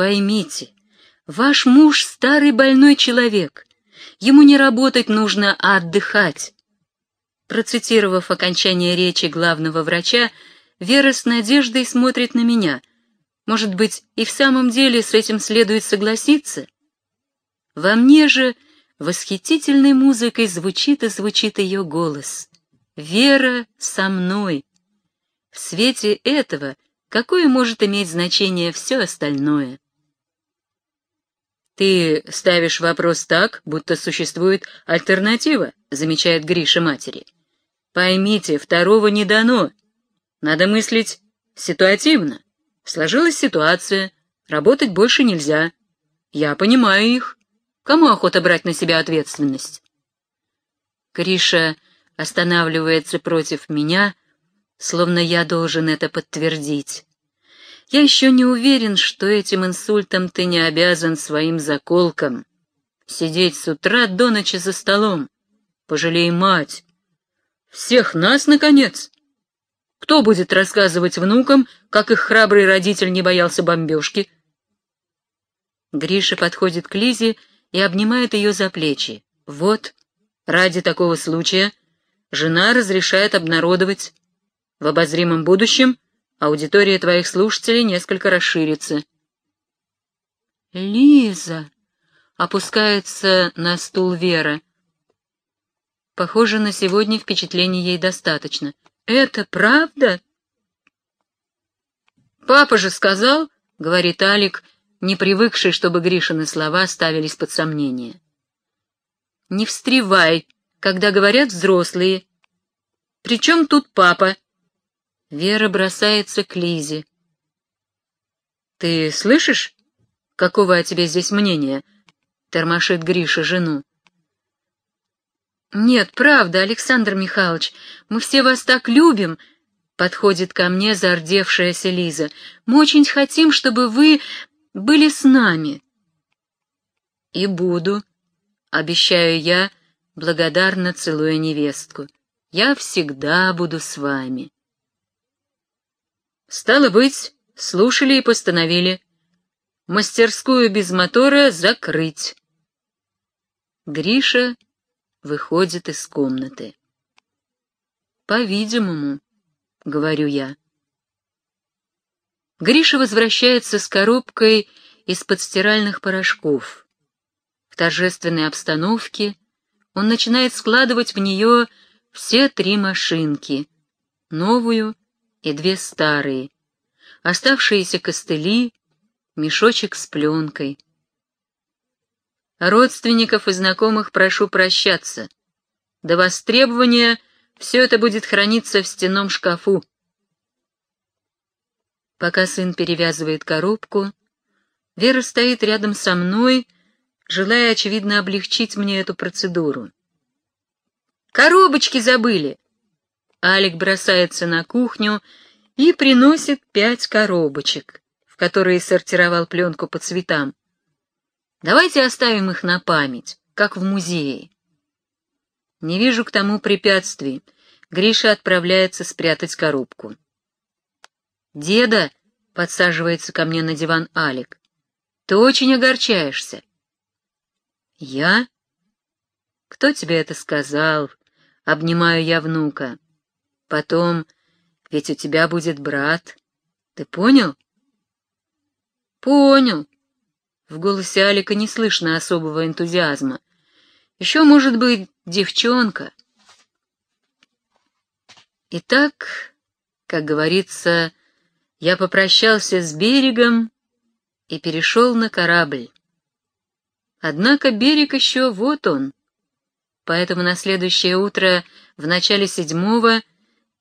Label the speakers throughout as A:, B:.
A: Поймите, ваш муж старый больной человек. Ему не работать нужно, а отдыхать. Процитировав окончание речи главного врача, Вера с надеждой смотрит на меня. Может быть, и в самом деле с этим следует согласиться? Во мне же восхитительной музыкой звучит и звучит ее голос. Вера со мной. В свете этого какое может иметь значение все остальное? «Ты ставишь вопрос так, будто существует альтернатива», — замечает Гриша матери. «Поймите, второго не дано. Надо мыслить ситуативно. Сложилась ситуация, работать больше нельзя. Я понимаю их. Кому охота брать на себя ответственность?» Гриша останавливается против меня, словно я должен это подтвердить. Я еще не уверен, что этим инсультом ты не обязан своим заколкам. Сидеть с утра до ночи за столом. Пожалей мать. Всех нас, наконец. Кто будет рассказывать внукам, как их храбрый родитель не боялся бомбежки? Гриша подходит к Лизе и обнимает ее за плечи. Вот, ради такого случая, жена разрешает обнародовать. В обозримом будущем аудитория твоих слушателей несколько расширится. «Лиза!» — опускается на стул Вера. Похоже, на сегодня впечатлений ей достаточно. «Это правда?» «Папа же сказал», — говорит Алик, не привыкший, чтобы Гришины слова ставились под сомнение. «Не встревай, когда говорят взрослые. Причем тут папа?» Вера бросается к Лизе. «Ты слышишь, какого о тебе здесь мнения?» — тормошит Гриша жену. «Нет, правда, Александр Михайлович, мы все вас так любим», — подходит ко мне зардевшаяся Лиза. «Мы очень хотим, чтобы вы были с нами». «И буду», — обещаю я, благодарно целуя невестку. «Я всегда буду с вами». Стало быть, слушали и постановили. Мастерскую без мотора закрыть. Гриша выходит из комнаты. «По-видимому», — говорю я. Гриша возвращается с коробкой из-под стиральных порошков. В торжественной обстановке он начинает складывать в нее все три машинки — новую, и две старые, оставшиеся костыли, мешочек с пленкой. Родственников и знакомых прошу прощаться. До востребования все это будет храниться в стенном шкафу. Пока сын перевязывает коробку, Вера стоит рядом со мной, желая, очевидно, облегчить мне эту процедуру. «Коробочки забыли!» Алик бросается на кухню и приносит пять коробочек, в которые сортировал пленку по цветам. Давайте оставим их на память, как в музее. Не вижу к тому препятствий. Гриша отправляется спрятать коробку. «Деда!» — подсаживается ко мне на диван Алик. «Ты очень огорчаешься». «Я?» «Кто тебе это сказал?» — обнимаю я внука. Потом, ведь у тебя будет брат. Ты понял? Понял. В голосе Алика не слышно особого энтузиазма. Еще, может быть, девчонка. Итак, как говорится, я попрощался с берегом и перешел на корабль. Однако берег еще вот он. Поэтому на следующее утро, в начале седьмого,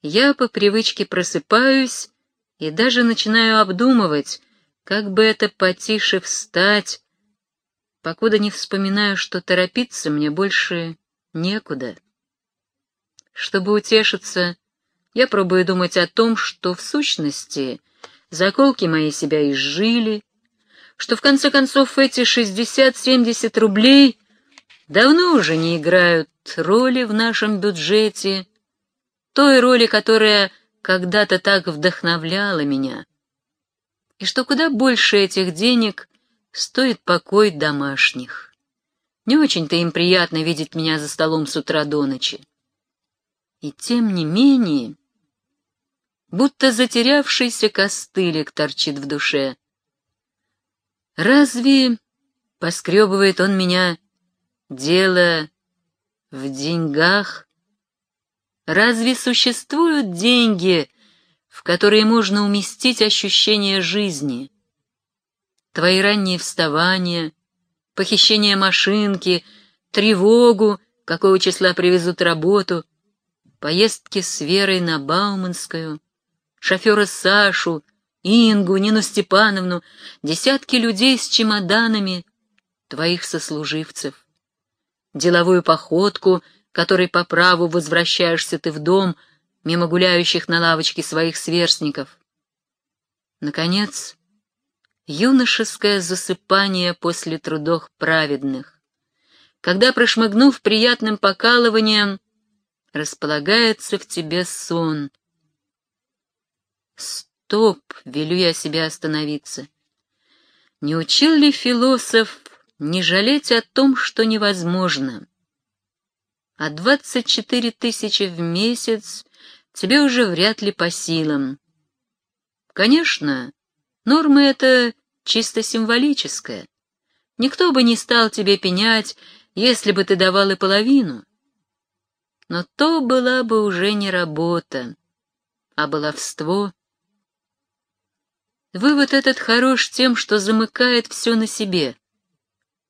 A: я по привычке просыпаюсь и даже начинаю обдумывать, как бы это потише встать, покуда не вспоминаю, что торопиться мне больше некуда. Чтобы утешиться, я пробую думать о том, что в сущности заколки мои себя изжили, что в конце концов эти шестьдесят-семьдесят рублей давно уже не играют роли в нашем бюджете, той роли, которая когда-то так вдохновляла меня. и что куда больше этих денег стоит покой домашних. Не очень-то им приятно видеть меня за столом с утра до ночи. И тем не менее, будто затерявшийся костылик торчит в душе. Разве, — поскребывает он меня, — дело в деньгах? Разве существуют деньги, в которые можно уместить ощущение жизни? Твои ранние вставания, похищение машинки, тревогу, какого числа привезут работу, поездки с Верой на Бауманскую, шофера Сашу, Ингу, Нину Степановну, десятки людей с чемоданами, твоих сослуживцев, деловую походку, которой по праву возвращаешься ты в дом, мимо гуляющих на лавочке своих сверстников. Наконец, юношеское засыпание после трудов праведных, когда, прошмыгнув приятным покалыванием, располагается в тебе сон. Стоп, велю я себе остановиться. Не учил ли философ не жалеть о том, что невозможно? А двадцать четыре тысячи в месяц тебе уже вряд ли по силам. Конечно, норма эта чисто символическая. Никто бы не стал тебе пенять, если бы ты давал и половину но то была бы уже не работа, а баловство. Вывод этот хорош тем, что замыкает все на себе.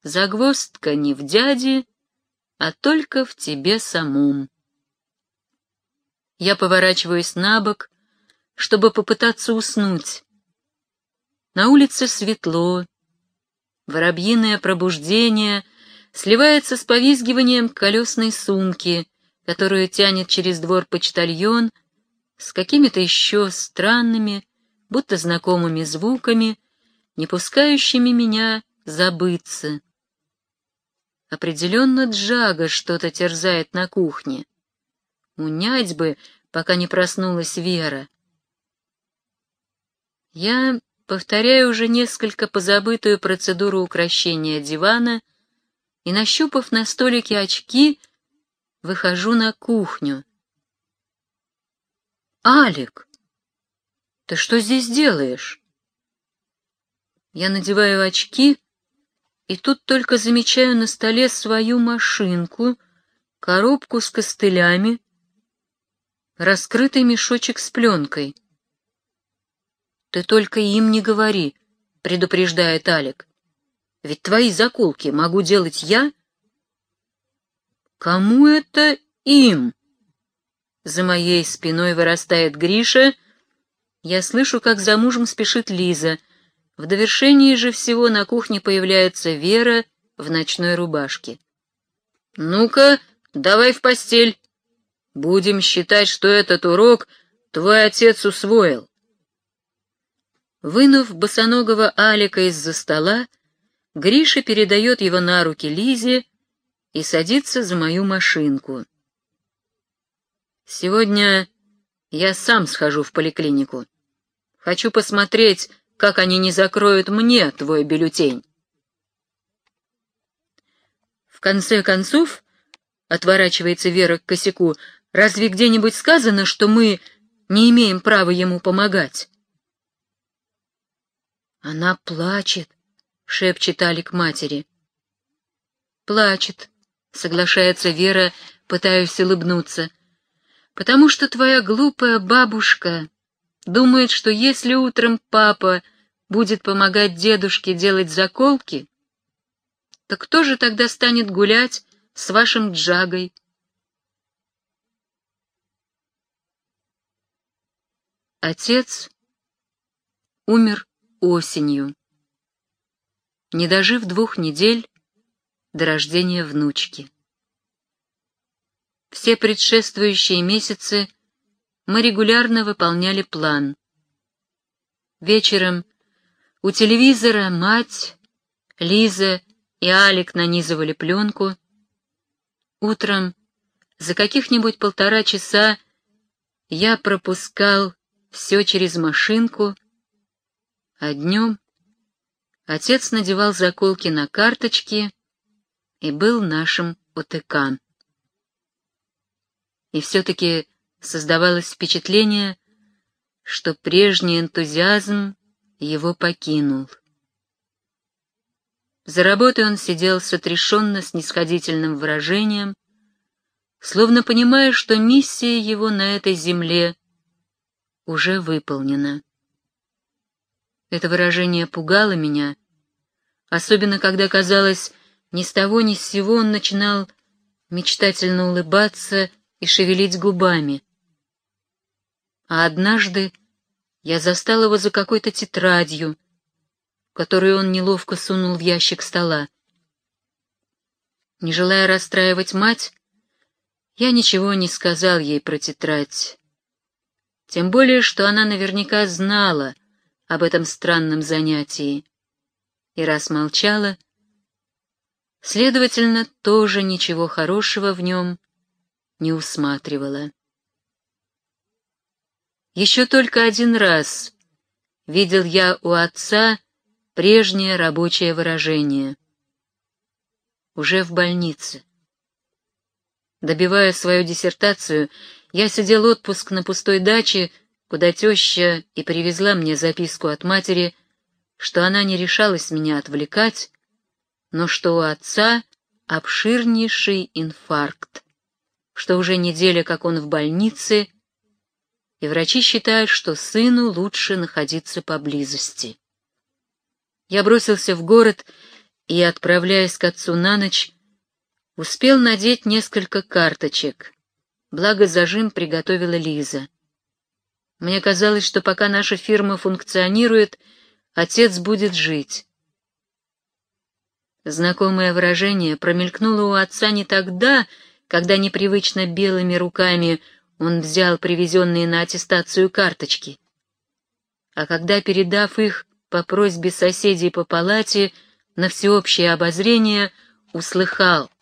A: Загвоздка не в дяде, а только в тебе самом. Я поворачиваюсь на бок, чтобы попытаться уснуть. На улице светло, воробьиное пробуждение сливается с повизгиванием колесной сумки — которую тянет через двор почтальон, с какими-то еще странными, будто знакомыми звуками, не пускающими меня забыться. Определенно Джага что-то терзает на кухне. Унять бы, пока не проснулась Вера. Я повторяю уже несколько позабытую процедуру украшения дивана и, нащупав на столике очки, выхожу на кухню. «Алик, ты что здесь делаешь?» Я надеваю очки, и тут только замечаю на столе свою машинку, коробку с костылями, раскрытый мешочек с пленкой. «Ты только им не говори», — предупреждает Алик. «Ведь твои заколки могу делать я Кому это им? За моей спиной вырастает Гриша. Я слышу, как за мужем спешит Лиза. В довершении же всего на кухне появляется Вера в ночной рубашке. «Ну-ка, давай в постель. Будем считать, что этот урок твой отец усвоил». Вынув босоногого Алика из-за стола, Гриша передает его на руки Лизе, и садится за мою машинку. Сегодня я сам схожу в поликлинику. Хочу посмотреть, как они не закроют мне твой бюллетень. В конце концов, отворачивается Вера к косяку, разве где-нибудь сказано, что мы не имеем права ему помогать? Она плачет, шепчет Алик матери. Плачет, — соглашается Вера, пытаясь улыбнуться. «Потому что твоя глупая бабушка думает, что если утром папа будет помогать дедушке делать заколки, то кто же тогда станет гулять с вашим джагой?» Отец умер осенью. Не дожив двух недель, до рождения внучки. Все предшествующие месяцы мы регулярно выполняли план. Вечером у телевизора мать, Лиза и Алик нанизывали пленку. Утром за каких-нибудь полтора часа я пропускал все через машинку, А днем отец надевал заколки на карточки и был нашим ОТК. И все-таки создавалось впечатление, что прежний энтузиазм его покинул. За работой он сидел с отрешенно-снисходительным выражением, словно понимая, что миссия его на этой земле уже выполнена. Это выражение пугало меня, особенно когда, казалось, ни с того ни с сего он начинал мечтательно улыбаться и шевелить губами. А однажды я застал его за какой-то тетрадью, которую он неловко сунул в ящик стола. Не желая расстраивать мать, я ничего не сказал ей про тетрадь. Тем более, что она наверняка знала об этом странном занятии. И раз молчала, следовательно, тоже ничего хорошего в нем не усматривала. Еще только один раз видел я у отца прежнее рабочее выражение. Уже в больнице. Добивая свою диссертацию, я сидел отпуск на пустой даче, куда теща и привезла мне записку от матери, что она не решалась меня отвлекать, но что у отца обширнейший инфаркт, что уже неделя, как он в больнице, и врачи считают, что сыну лучше находиться поблизости. Я бросился в город и, отправляясь к отцу на ночь, Успел надеть несколько карточек, благо зажим приготовила Лиза. Мне казалось, что пока наша фирма функционирует, отец будет жить. Знакомое выражение промелькнуло у отца не тогда, когда непривычно белыми руками он взял привезенные на аттестацию карточки, а когда, передав их по просьбе соседей по палате на всеобщее обозрение, услыхал —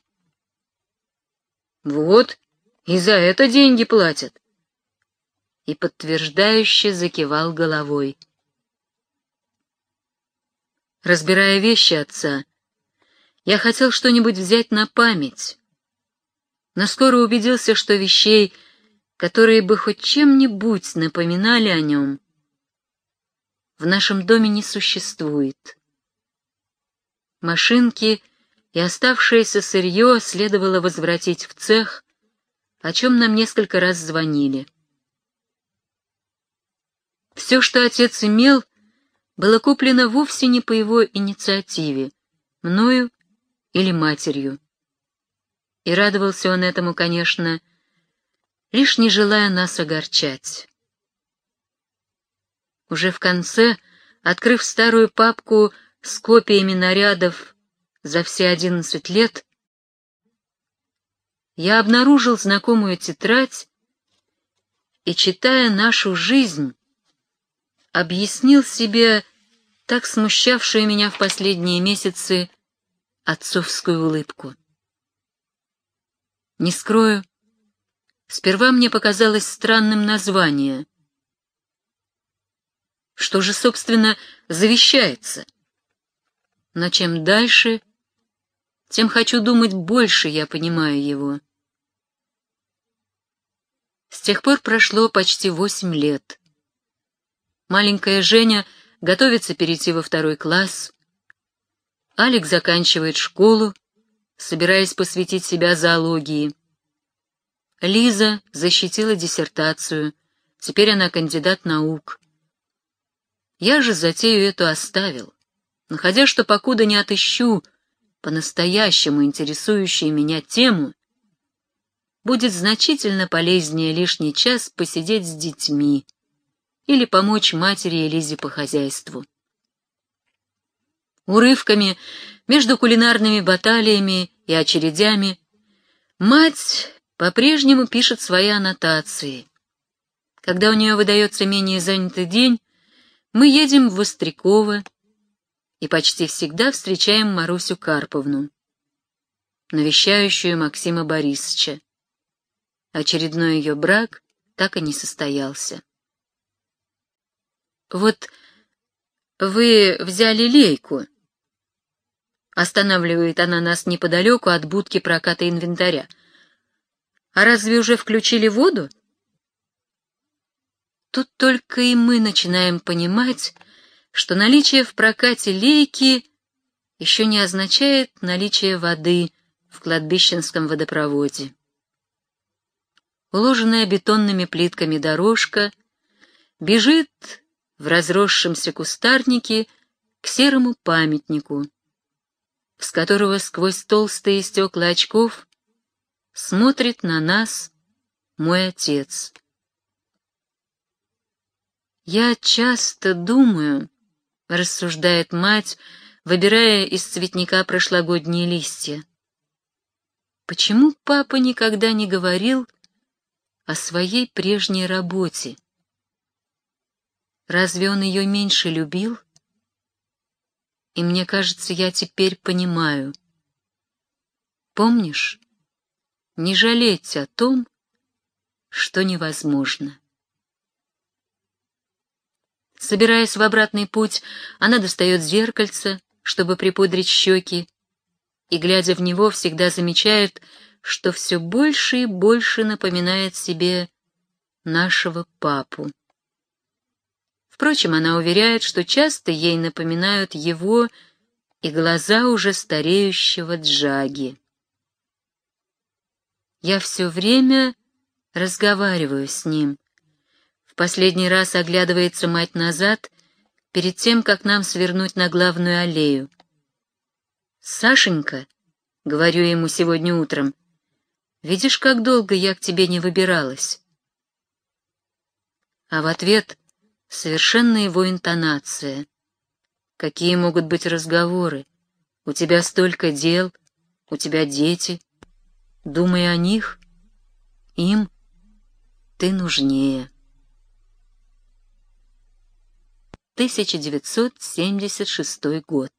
A: вот, и за это деньги платят. И подтверждающе закивал головой. Разбирая вещи отца, я хотел что-нибудь взять на память, но скоро убедился, что вещей, которые бы хоть чем-нибудь напоминали о нем, в нашем доме не существует. Машинки — и оставшееся сырье следовало возвратить в цех, о чем нам несколько раз звонили. Все, что отец имел, было куплено вовсе не по его инициативе, мною или матерью. И радовался он этому, конечно, лишь не желая нас огорчать. Уже в конце, открыв старую папку с копиями нарядов за все одиннадцать лет я обнаружил знакомую тетрадь и, читая нашу жизнь, объяснил себе так смущавшую меня в последние месяцы отцовскую улыбку. Не скрою, сперва мне показалось странным название. Что же, собственно, завещается? Но чем дальше, тем хочу думать больше, я понимаю его. С тех пор прошло почти восемь лет. Маленькая Женя готовится перейти во второй класс. Алик заканчивает школу, собираясь посвятить себя зоологии. Лиза защитила диссертацию, теперь она кандидат наук. Я же затею эту оставил, находя, что покуда не отыщу по-настоящему интересующую меня тему, будет значительно полезнее лишний час посидеть с детьми или помочь матери и Лизе по хозяйству. Урывками между кулинарными баталиями и очередями мать по-прежнему пишет свои аннотации. Когда у нее выдается менее занятый день, мы едем в Востряково, и почти всегда встречаем Марусю Карповну, навещающую Максима Борисовича. Очередной ее брак так и не состоялся. Вот вы взяли лейку?» Останавливает она нас неподалеку от будки проката инвентаря. «А разве уже включили воду?» Тут только и мы начинаем понимать, что наличие в прокате лейки еще не означает наличие воды в кладбищенском водопроводе. Уложенная бетонными плитками дорожка бежит в разросшемся кустарнике к серому памятнику, с которого сквозь толстые стекла очков смотрит на нас мой отец. «Я часто думаю», — рассуждает мать, выбирая из цветника прошлогодние листья, «почему папа никогда не говорил о своей прежней работе? Разве он ее меньше любил? И мне кажется, я теперь понимаю. Помнишь, не жалеть о том, что невозможно». Собираясь в обратный путь, она достает зеркальце, чтобы припудрить щеки, и, глядя в него, всегда замечает, что все больше и больше напоминает себе нашего папу. Впрочем, она уверяет, что часто ей напоминают его и глаза уже стареющего Джаги. Я все время разговариваю с ним, последний раз оглядывается мать назад, перед тем, как нам свернуть на главную аллею. «Сашенька», — говорю ему сегодня утром, — «видишь, как долго я к тебе не выбиралась?» А в ответ совершенно его интонация. «Какие могут быть разговоры? У тебя столько дел, у тебя дети. Думай о них. Им ты нужнее». 1976 год.